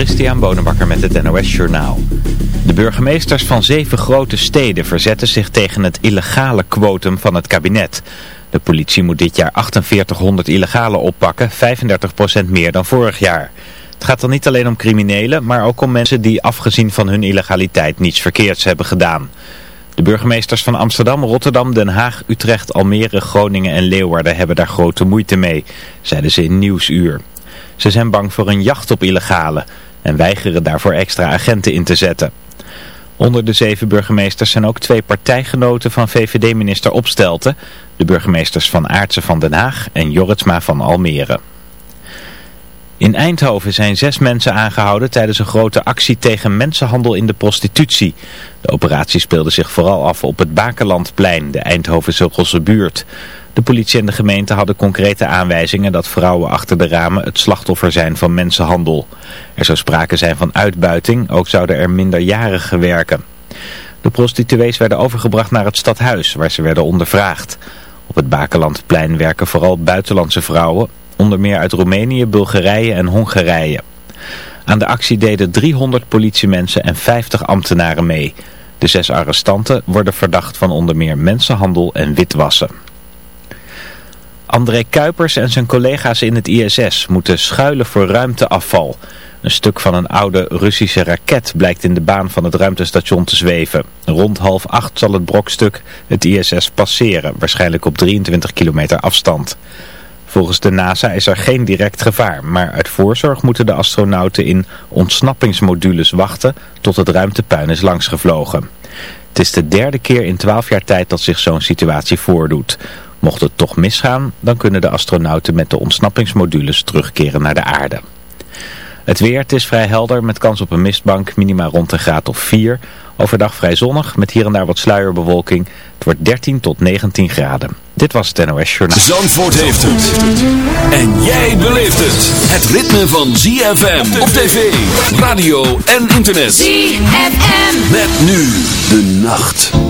Christian Bonenbakker met het NOS Journaal. De burgemeesters van zeven grote steden verzetten zich tegen het illegale quotum van het kabinet. De politie moet dit jaar 4800 illegale oppakken, 35% meer dan vorig jaar. Het gaat dan niet alleen om criminelen, maar ook om mensen die afgezien van hun illegaliteit niets verkeerds hebben gedaan. De burgemeesters van Amsterdam, Rotterdam, Den Haag, Utrecht, Almere, Groningen en Leeuwarden hebben daar grote moeite mee, zeiden ze in Nieuwsuur. Ze zijn bang voor een jacht op illegale en weigeren daarvoor extra agenten in te zetten. Onder de zeven burgemeesters zijn ook twee partijgenoten van VVD-minister Opstelten, de burgemeesters van Aartsen van Den Haag en Jorritsma van Almere. In Eindhoven zijn zes mensen aangehouden tijdens een grote actie tegen mensenhandel in de prostitutie. De operatie speelde zich vooral af op het Bakenlandplein, de Eindhovense Rosse buurt. De politie en de gemeente hadden concrete aanwijzingen dat vrouwen achter de ramen het slachtoffer zijn van mensenhandel. Er zou sprake zijn van uitbuiting, ook zouden er minderjarigen werken. De prostituees werden overgebracht naar het stadhuis, waar ze werden ondervraagd. Op het Bakenlandplein werken vooral buitenlandse vrouwen, onder meer uit Roemenië, Bulgarije en Hongarije. Aan de actie deden 300 politiemensen en 50 ambtenaren mee. De zes arrestanten worden verdacht van onder meer mensenhandel en witwassen. André Kuipers en zijn collega's in het ISS moeten schuilen voor ruimteafval. Een stuk van een oude Russische raket blijkt in de baan van het ruimtestation te zweven. Rond half acht zal het brokstuk het ISS passeren, waarschijnlijk op 23 kilometer afstand. Volgens de NASA is er geen direct gevaar, maar uit voorzorg moeten de astronauten in ontsnappingsmodules wachten tot het ruimtepuin is langsgevlogen. Het is de derde keer in twaalf jaar tijd dat zich zo'n situatie voordoet. Mocht het toch misgaan, dan kunnen de astronauten met de ontsnappingsmodules terugkeren naar de aarde. Het weer, het is vrij helder met kans op een mistbank, minima rond een graad of 4. Overdag vrij zonnig, met hier en daar wat sluierbewolking. Het wordt 13 tot 19 graden. Dit was het NOS Journaal. Zandvoort heeft het. En jij beleeft het. Het ritme van ZFM op tv, radio en internet. ZFM. Met nu de nacht.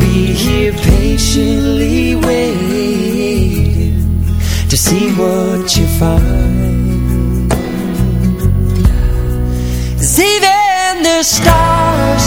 be here patiently waiting To see what you find. See even the stars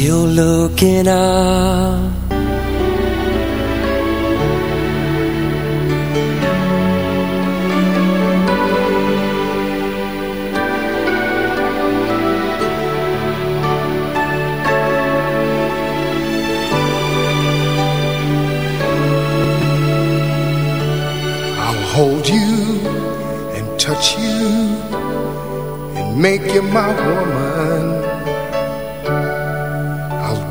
still looking up hold you and touch you and make you my woman.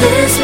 this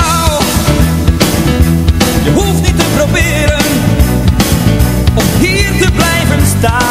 tá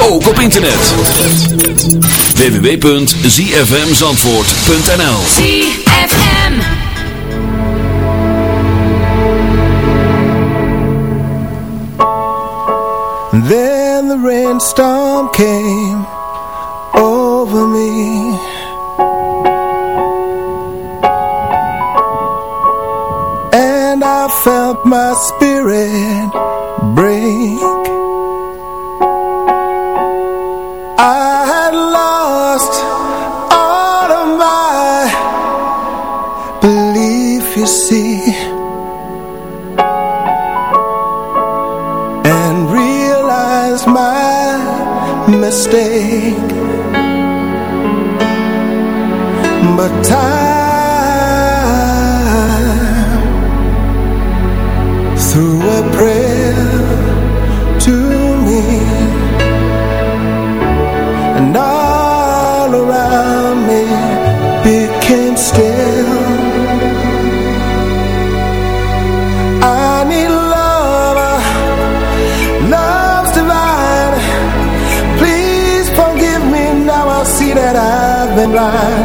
ook op internet. www.zfmzandvoort.nl ZFM Then the rainstorm came. blind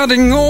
honey melting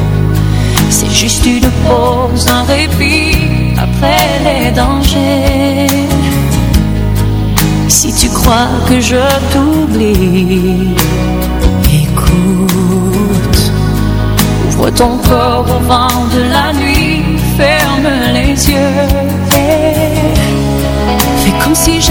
Juste une pause, un répit Après les dangers. Si tu crois que je t'oublie Écoute. Ouvre ton corps au vent de la nuit Ferme les yeux et Fais comme si j'avais